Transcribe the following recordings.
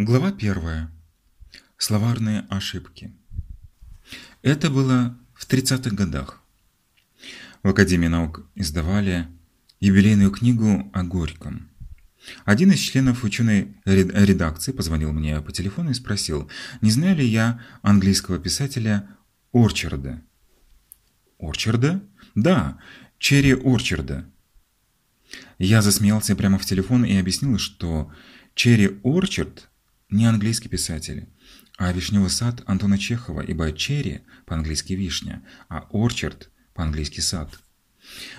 Глава первая. Словарные ошибки. Это было в 30-х годах. В Академии наук издавали юбилейную книгу о Горьком. Один из членов ученой редакции позвонил мне по телефону и спросил, не знаю ли я английского писателя Орчарда. Орчарда? Да, Черри Орчарда. Я засмеялся прямо в телефон и объяснил, что Черри Орчард не английский писатель, а «Вишневый сад» Антона Чехова, ибо «черри» по-английски «вишня», а «орчард» по-английски «сад».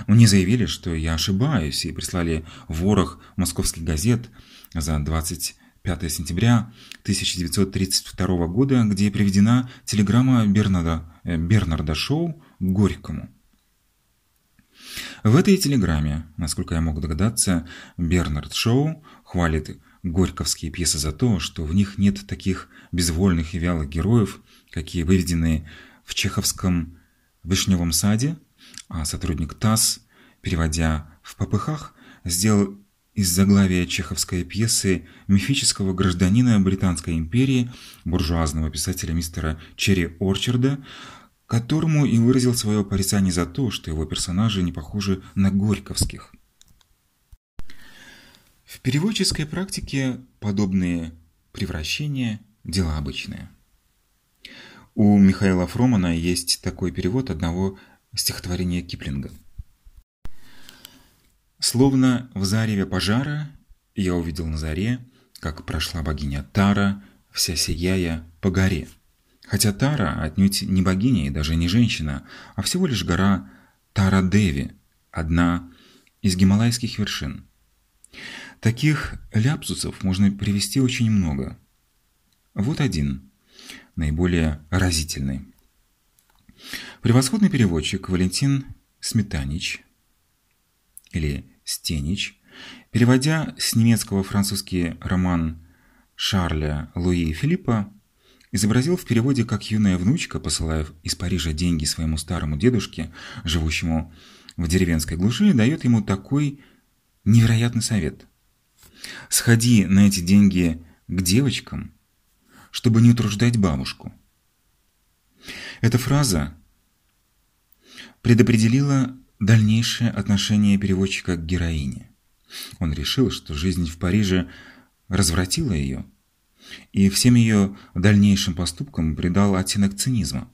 Мне заявили, что я ошибаюсь, и прислали ворох московских газет за 25 сентября 1932 года, где приведена телеграмма Бернарда, э, Бернарда Шоу Горькому. В этой телеграмме, насколько я мог догадаться, Бернард Шоу хвалит горьковские пьесы за то, что в них нет таких безвольных и вялых героев, какие выведены в чеховском «Вишневом саде», а сотрудник ТАСС, переводя в попыхах, сделал из заглавия чеховской пьесы мифического гражданина Британской империи, буржуазного писателя мистера Черри Орчарда, которому и выразил свое порицание за то, что его персонажи не похожи на горьковских. В переводческой практике подобные превращения – дела обычные. У Михаила Фромана есть такой перевод одного стихотворения Киплинга. Словно в зареве пожара я увидел на заре, как прошла богиня Тара, вся сияя по горе. Хотя Тара отнюдь не богиня и даже не женщина, а всего лишь гора Тара-Деви, одна из гималайских вершин. Таких ляпсусов можно привести очень много. Вот один, наиболее разительный. Превосходный переводчик Валентин Сметанич или Стенич, переводя с немецкого французский роман Шарля Луи Филиппа, изобразил в переводе, как юная внучка, посылая из Парижа деньги своему старому дедушке, живущему в деревенской глуши, дает ему такой невероятный совет. Сходи на эти деньги к девочкам, чтобы не утруждать бабушку. Эта фраза предопределила дальнейшее отношение переводчика к героине. Он решил, что жизнь в Париже развратила ее, и всем ее дальнейшим поступкам придал оттенок цинизма.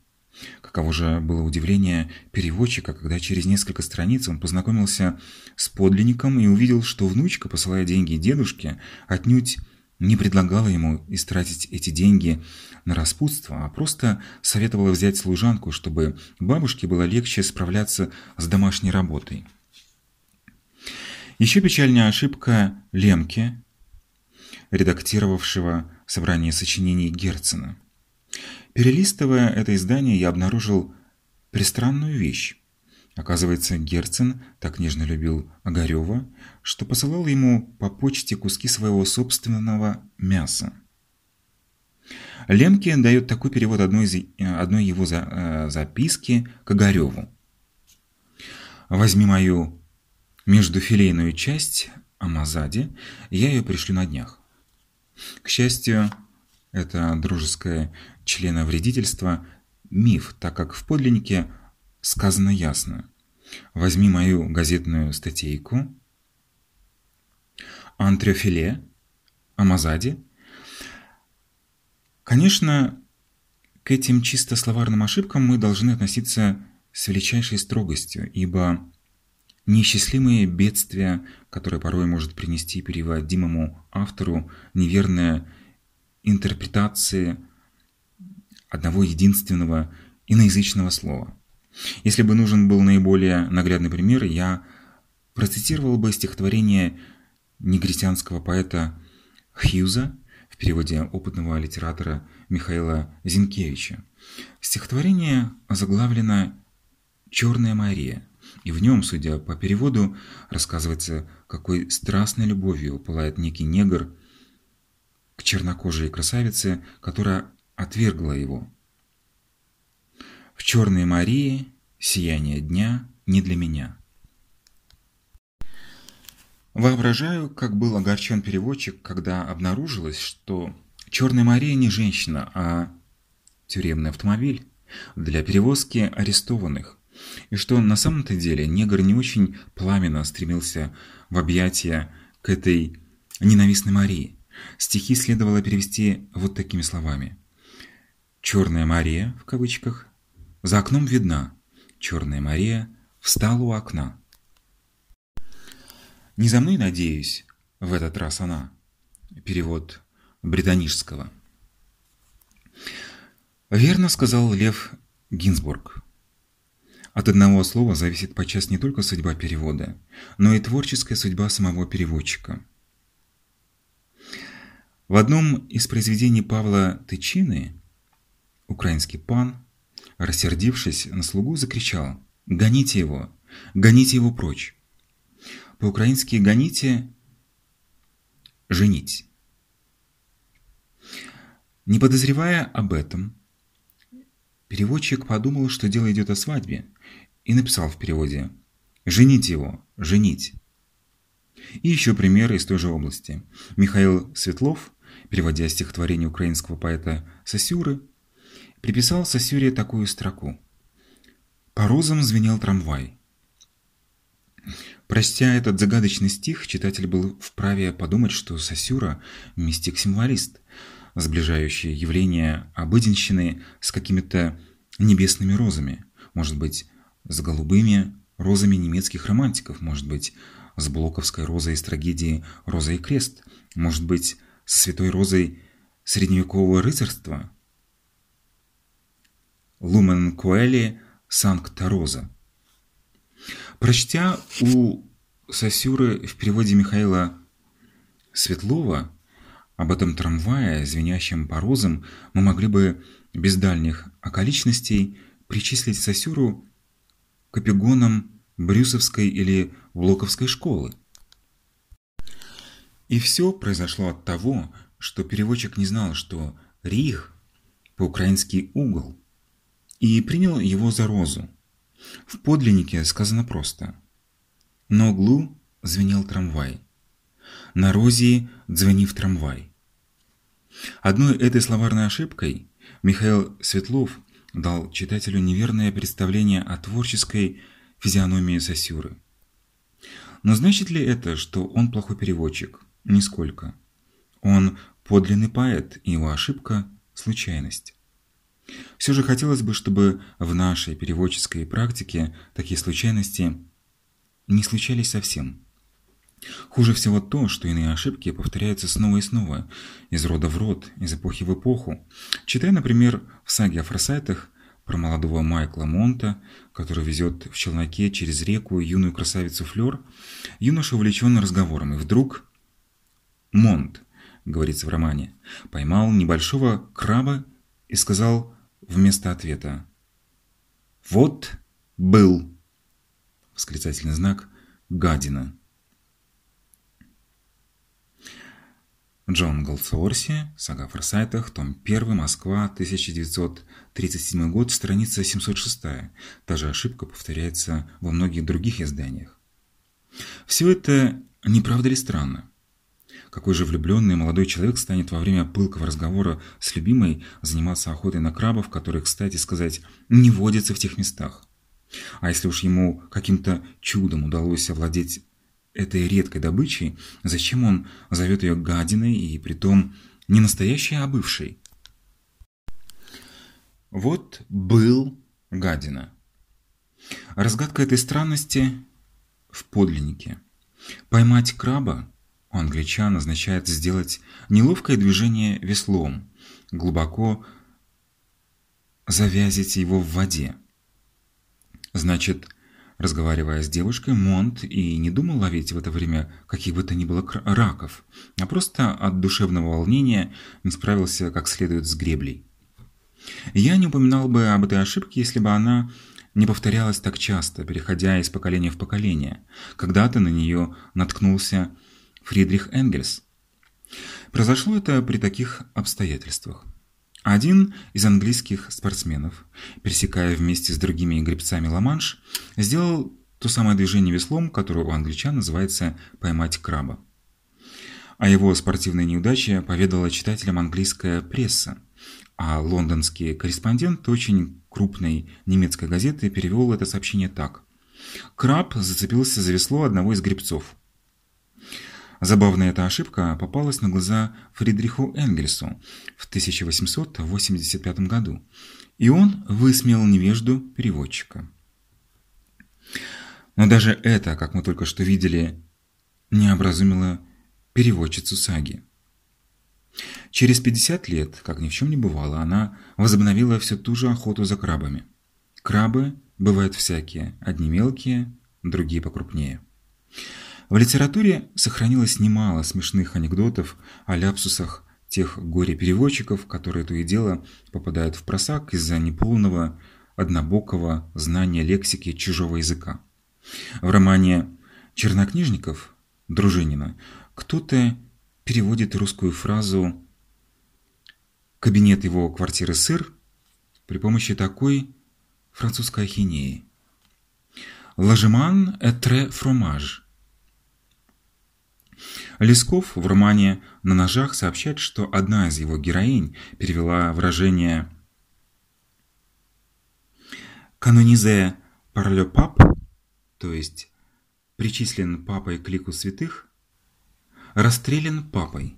Каково же было удивление переводчика, когда через несколько страниц он познакомился с подлинником и увидел, что внучка, посылая деньги дедушке, отнюдь не предлагала ему истратить эти деньги на распутство, а просто советовала взять служанку, чтобы бабушке было легче справляться с домашней работой. Еще печальная ошибка Лемке, редактировавшего собрание сочинений Герцена – Перелистывая это издание, я обнаружил пристранную вещь. Оказывается, Герцен так нежно любил Огарева, что посылал ему по почте куски своего собственного мяса. Лемке дает такой перевод одной, из, одной его за, э, записки к Огареву. «Возьми мою междуфилейную часть о Мазаде, я ее пришлю на днях». К счастью, это дружеское членовредительство – миф, так как в подлиннике сказано ясно. Возьми мою газетную статейку «Антрефиле» о Мазаде. Конечно, к этим чисто словарным ошибкам мы должны относиться с величайшей строгостью, ибо неисчислимые бедствия, которые порой может принести переводимому автору неверная интерпретации одного единственного иноязычного слова. Если бы нужен был наиболее наглядный пример, я процитировал бы стихотворение негритянского поэта Хьюза в переводе опытного литератора Михаила Зинкевича. Стихотворение озаглавлено «Черная Мария», и в нем, судя по переводу, рассказывается, какой страстной любовью пылает некий негр к чернокожей красавице, которая отвергла его. В черной Марии сияние дня не для меня. Воображаю, как был огорчен переводчик, когда обнаружилось, что Черная Мария не женщина, а тюремный автомобиль для перевозки арестованных, и что на самом-то деле негр не очень пламенно стремился в объятия к этой ненавистной Марии. Стихи следовало перевести вот такими словами. «Черная Мария» в кавычках за окном видна. Черная Мария встала у окна. «Не за мной, надеюсь, в этот раз она». Перевод Бредонижского. Верно сказал Лев Гинзбург. От одного слова зависит подчас не только судьба перевода, но и творческая судьба самого переводчика. В одном из произведений Павла Тычины украинский пан, рассердившись на слугу, закричал «Гоните его! Гоните его прочь!» По-украински «гоните» – «женить». Не подозревая об этом, переводчик подумал, что дело идет о свадьбе, и написал в переводе «Женить его! Женить!». И еще примеры из той же области. Михаил Светлов, переводя стихотворение украинского поэта Сосюры, приписал Сосюре такую строку «По розам звенел трамвай». Прочтя этот загадочный стих, читатель был вправе подумать, что Сосюра – мистик-символист, сближающий явление обыденщины с какими-то небесными розами, может быть, с голубыми розами немецких романтиков, может быть, с блоковской розой из трагедии «Роза и крест», может быть, с святой розой средневекового рыцарства. Лумен Куэли Санкта Роза. Прочтя у Сосюры в переводе Михаила Светлова об этом трамвае, звенящем по розам, мы могли бы без дальних околичностей причислить Сосюру к эпигонам Брюсовской или Блоковской школы. И все произошло от того, что переводчик не знал, что «рих» по-украински «угол», и принял его за розу. В подлиннике сказано просто «На углу звенел трамвай, на розе звенив трамвай». Одной этой словарной ошибкой Михаил Светлов дал читателю неверное представление о творческой физиономии Сосюры. Но значит ли это, что он плохой переводчик? Нисколько. Он подлинный поэт, и его ошибка – случайность. Все же хотелось бы, чтобы в нашей переводческой практике такие случайности не случались совсем. Хуже всего то, что иные ошибки повторяются снова и снова, из рода в род, из эпохи в эпоху. Читая, например, в саге о форсайтах про молодого Майкла Монта, который везет в челноке через реку юную красавицу Флёр, юноша увлечен разговором, и вдруг Монт, говорится в романе, поймал небольшого краба и сказал вместо ответа «Вот был!» Восклицательный знак «Гадина». Джон Голдсуорси, сага о форсайтах, том 1, Москва, 1937 год, страница 706. Та же ошибка повторяется во многих других изданиях. Все это не правда ли странно? Какой же влюбленный молодой человек станет во время пылкого разговора с любимой заниматься охотой на крабов, которые, кстати сказать, не водятся в тех местах? А если уж ему каким-то чудом удалось овладеть этой редкой добычей, зачем он зовет ее гадиной и притом не настоящей, а бывшей? Вот был гадина. Разгадка этой странности в подлиннике. Поймать краба у англичан означает сделать неловкое движение веслом, глубоко завязить его в воде. Значит, Разговаривая с девушкой, Монт и не думал ловить в это время каких бы то ни было раков, а просто от душевного волнения не справился как следует с греблей. Я не упоминал бы об этой ошибке, если бы она не повторялась так часто, переходя из поколения в поколение. Когда-то на нее наткнулся Фридрих Энгельс. Произошло это при таких обстоятельствах. Один из английских спортсменов, пересекая вместе с другими гребцами Ла-Манш, сделал то самое движение веслом, которое у англичан называется «поймать краба». О его спортивной неудаче поведала читателям английская пресса, а лондонский корреспондент очень крупной немецкой газеты перевел это сообщение так. Краб зацепился за весло одного из гребцов. Забавная эта ошибка попалась на глаза Фридриху Энгельсу в 1885 году, и он высмеял невежду переводчика. Но даже это, как мы только что видели, не образумило переводчицу саги. Через 50 лет, как ни в чем не бывало, она возобновила всю ту же охоту за крабами. Крабы бывают всякие, одни мелкие, другие покрупнее. В литературе сохранилось немало смешных анекдотов о ляпсусах тех горе-переводчиков, которые то и дело попадают в просак из-за неполного, однобокого знания лексики чужого языка. В романе «Чернокнижников» Дружинина кто-то переводит русскую фразу «кабинет его квартиры сыр» при помощи такой французской ахинеи. «Ложеман этре фромаж» Лесков в романе «На ножах» сообщает, что одна из его героинь перевела выражение «канонизе le pape», то есть причислен папой к лику святых, расстрелян папой.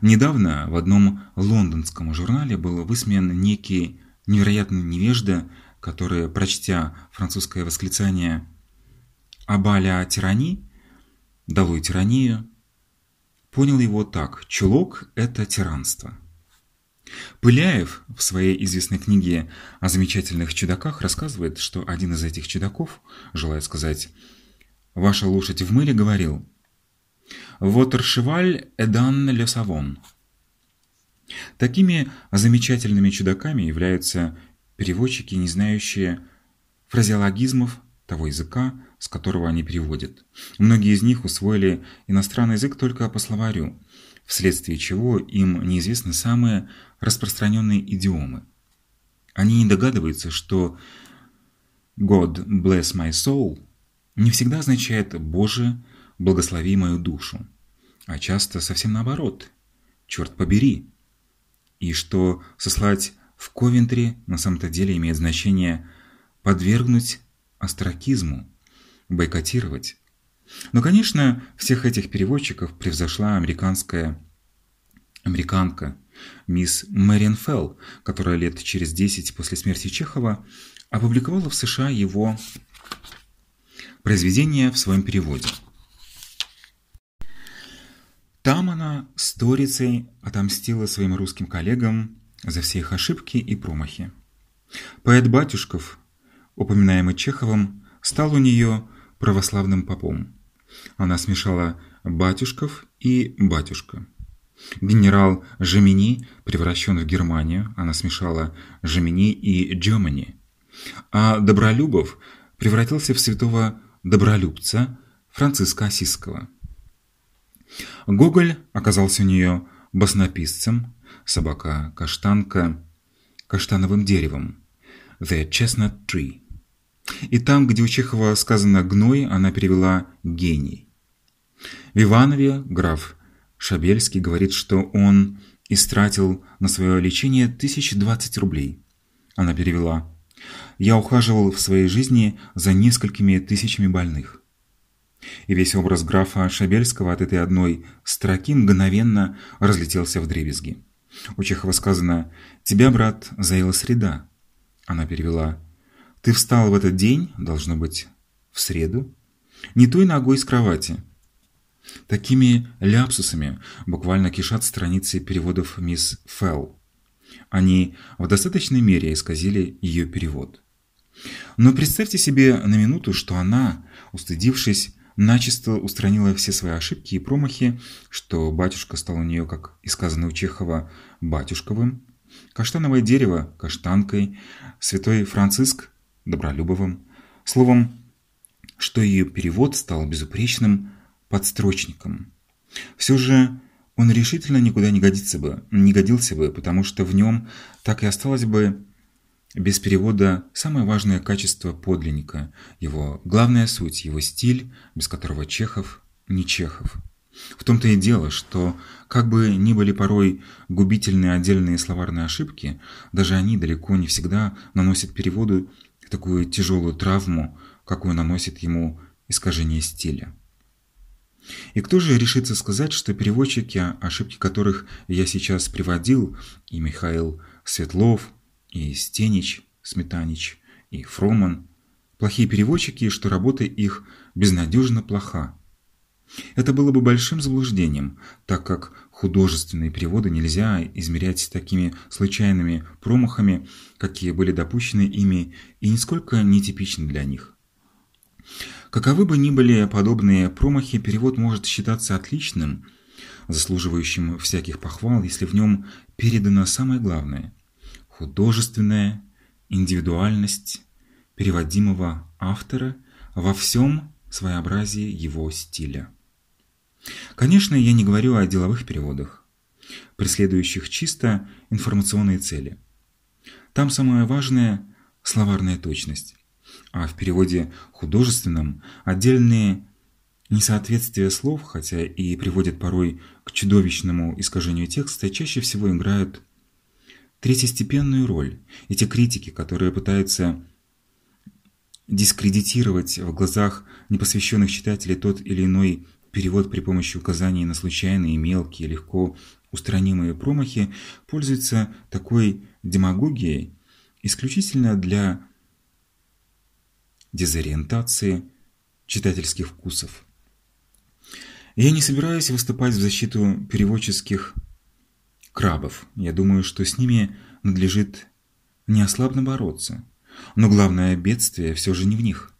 Недавно в одном лондонском журнале был высмеян некий невероятный невежда, который, прочтя французское восклицание «Абаля тирани», «Долой тиранию», понял его так «Чулок – это тиранство». Пыляев в своей известной книге о замечательных чудаках рассказывает, что один из этих чудаков, желая сказать «Ваша лошадь в мыле», говорил «Вотершеваль эдан ле савон». Такими замечательными чудаками являются переводчики, не знающие фразеологизмов того языка, с которого они переводят. Многие из них усвоили иностранный язык только по словарю, вследствие чего им неизвестны самые распространенные идиомы. Они не догадываются, что «God bless my soul» не всегда означает «Боже, благослови мою душу», а часто совсем наоборот «Черт побери», и что сослать в Ковентри на самом-то деле имеет значение подвергнуть остракизму, бойкотировать. Но, конечно, всех этих переводчиков превзошла американская американка мисс Мэриан Фелл, которая лет через 10 после смерти Чехова опубликовала в США его произведение в своем переводе. Там она сторицей отомстила своим русским коллегам за все их ошибки и промахи. Поэт Батюшков, упоминаемый Чеховым, стал у нее православным попом. Она смешала батюшков и батюшка. Генерал Жемини превращен в Германию, она смешала Жемини и Джомани. А Добролюбов превратился в святого Добролюбца Франциска Осиского. Гоголь оказался у нее баснописцем, собака-каштанка, каштановым деревом, the chestnut tree. И там, где у Чехова сказано «гной», она перевела «гений». В Иванове граф Шабельский говорит, что он истратил на свое лечение 1020 рублей. Она перевела «Я ухаживал в своей жизни за несколькими тысячами больных». И весь образ графа Шабельского от этой одной строки мгновенно разлетелся в дребезги. У Чехова сказано «Тебя, брат, заела среда». Она перевела «Ты встал в этот день, должно быть, в среду, не той ногой с кровати». Такими ляпсусами буквально кишат страницы переводов мисс Фелл. Они в достаточной мере исказили ее перевод. Но представьте себе на минуту, что она, устыдившись, начисто устранила все свои ошибки и промахи, что батюшка стал у нее, как и сказано у Чехова, батюшковым, каштановое дерево – каштанкой, святой Франциск – добролюбовым, словом, что ее перевод стал безупречным подстрочником. Все же он решительно никуда не годится бы, не годился бы, потому что в нем так и осталось бы без перевода самое важное качество подлинника, его главная суть, его стиль, без которого Чехов не Чехов. В том-то и дело, что как бы ни были порой губительные отдельные словарные ошибки, даже они далеко не всегда наносят переводу такую тяжелую травму, какую наносит ему искажение стиля. И кто же решится сказать, что переводчики, ошибки которых я сейчас приводил, и Михаил Светлов, и Стенич, Сметанич, и Фроман, плохие переводчики, что работа их безнадежно плоха. Это было бы большим заблуждением, так как художественные переводы нельзя измерять такими случайными промахами, какие были допущены ими и нисколько нетипичны для них. Каковы бы ни были подобные промахи, перевод может считаться отличным, заслуживающим всяких похвал, если в нем передано самое главное – художественная индивидуальность переводимого автора во всем своеобразии его стиля. Конечно, я не говорю о деловых переводах, преследующих чисто информационные цели. Там самое важное – словарная точность, а в переводе художественном отдельные несоответствия слов, хотя и приводят порой к чудовищному искажению текста, чаще всего играют третьестепенную роль. Эти критики, которые пытаются дискредитировать в глазах непосвященных читателей тот или иной перевод при помощи указаний на случайные, мелкие, легко устранимые промахи, пользуются такой демагогией исключительно для дезориентации читательских вкусов. Я не собираюсь выступать в защиту переводческих крабов. Я думаю, что с ними надлежит неослабно бороться. Но главное бедствие все же не в них.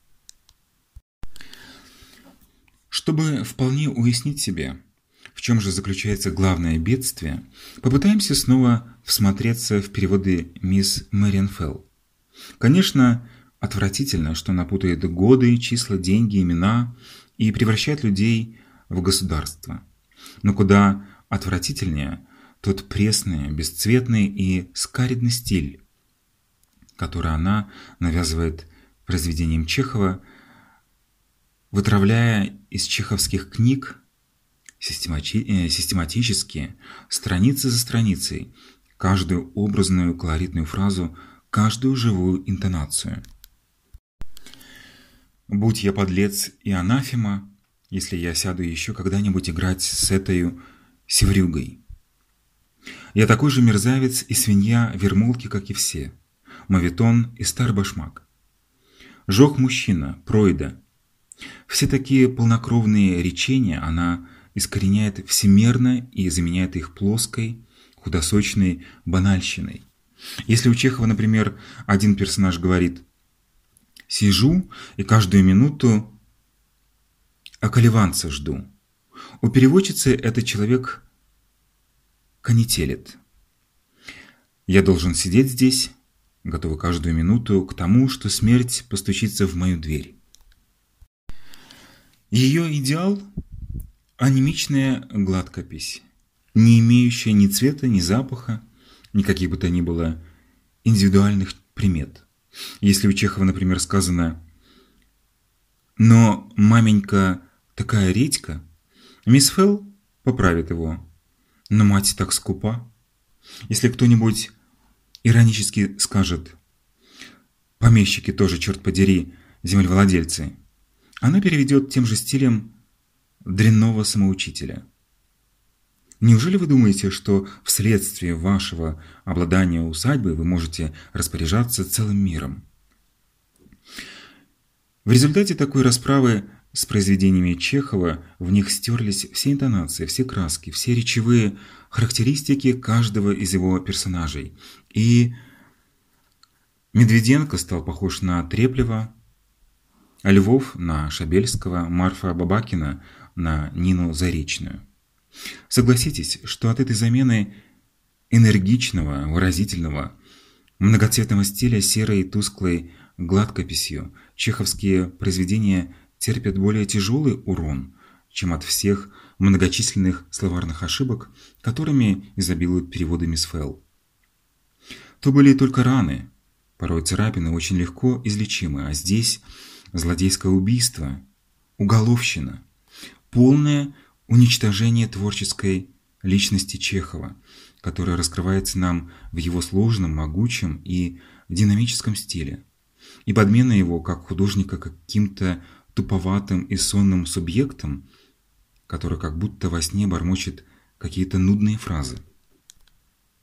Чтобы вполне уяснить себе, в чем же заключается главное бедствие, попытаемся снова всмотреться в переводы мисс Мэриан Фелл. Конечно, отвратительно, что напутает годы, числа, деньги, имена и превращает людей в государство. Но куда отвратительнее тот пресный, бесцветный и скаридный стиль, который она навязывает произведением Чехова – вытравляя из чеховских книг э, систематически, страницы за страницей, каждую образную колоритную фразу, каждую живую интонацию. Будь я подлец и анафема, если я сяду еще когда-нибудь играть с этой севрюгой. Я такой же мерзавец и свинья вермолки, как и все. Мавитон и стар башмак. Жох мужчина, пройда, все такие полнокровные речения она искореняет всемерно и заменяет их плоской, худосочной банальщиной. Если у Чехова, например, один персонаж говорит «сижу и каждую минуту околеванца жду», у переводчицы этот человек конетелит. «Я должен сидеть здесь, готовый каждую минуту к тому, что смерть постучится в мою дверь». Ее идеал – анемичная гладкопись, не имеющая ни цвета, ни запаха, никаких бы то ни было индивидуальных примет. Если у Чехова, например, сказано «Но маменька такая редька», мисс Фелл поправит его «Но мать так скупа». Если кто-нибудь иронически скажет «Помещики тоже, черт подери, землевладельцы», она переведет тем же стилем дрянного самоучителя. Неужели вы думаете, что вследствие вашего обладания усадьбой вы можете распоряжаться целым миром? В результате такой расправы с произведениями Чехова в них стерлись все интонации, все краски, все речевые характеристики каждого из его персонажей. И Медведенко стал похож на Треплева, Львов на Шабельского, Марфа Бабакина на Нину Заречную. Согласитесь, что от этой замены энергичного, выразительного, многоцветного стиля серой и тусклой гладкописью чеховские произведения терпят более тяжелый урон, чем от всех многочисленных словарных ошибок, которыми изобилуют переводы Мисфел. То были только раны, порой царапины очень легко излечимы, а здесь – злодейское убийство, уголовщина, полное уничтожение творческой личности Чехова, которая раскрывается нам в его сложном, могучем и динамическом стиле, и подмена его как художника каким-то туповатым и сонным субъектом, который как будто во сне бормочет какие-то нудные фразы.